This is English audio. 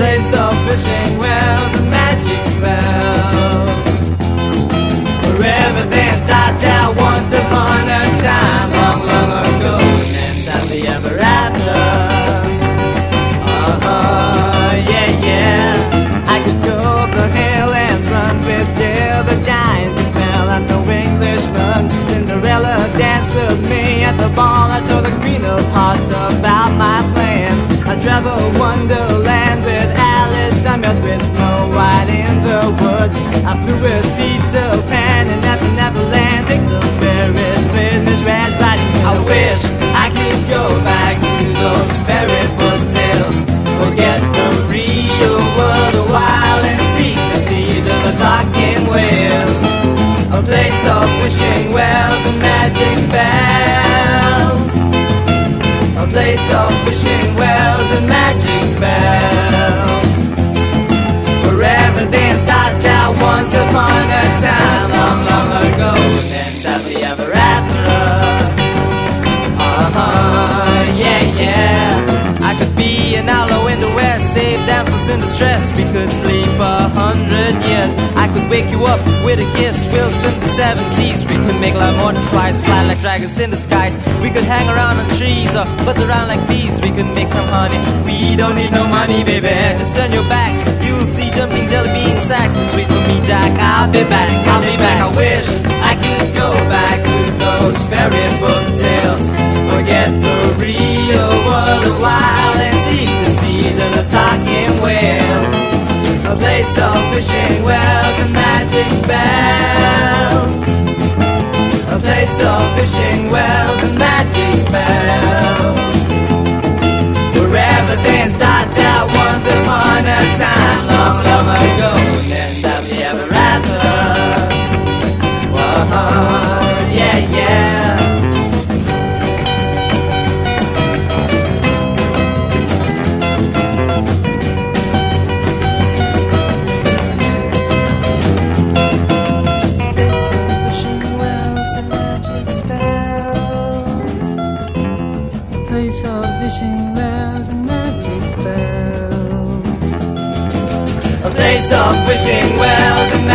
place of fishing wells and magic spells. Where everything starts out once upon a time, long, long ago, and ends the ever after. Uh-huh, yeah, yeah. I could go up the hill and run with the giant no Englishman. Cinderella danced with me at the ball. I told the Queen of hearts about my plan. I travel wonderland with Alice. With Snow White in the woods. I flew with Peter Pan and at the Neverland. Picked up Ferris business red riding. I wish I could go back to those fairy tales. Forget the real world a while and see the seeds of the talking whales. A place of wishing wells and magic spells. A place of wishing outlaw in the west, save damsels in distress. We could sleep a hundred years. I could wake you up with a kiss. We'll swim the seven seas. We could make love more than twice, fly like dragons in the skies. We could hang around on trees or buzz around like bees. We could make some honey. We don't need no money, baby. Just turn your back. You'll see jumping jelly bean sacks. You're sweet for me, Jack. I'll be back. I'll be back. I wish place of fishing wells and magic spells. A place of fishing Magic. A place of wishing wells.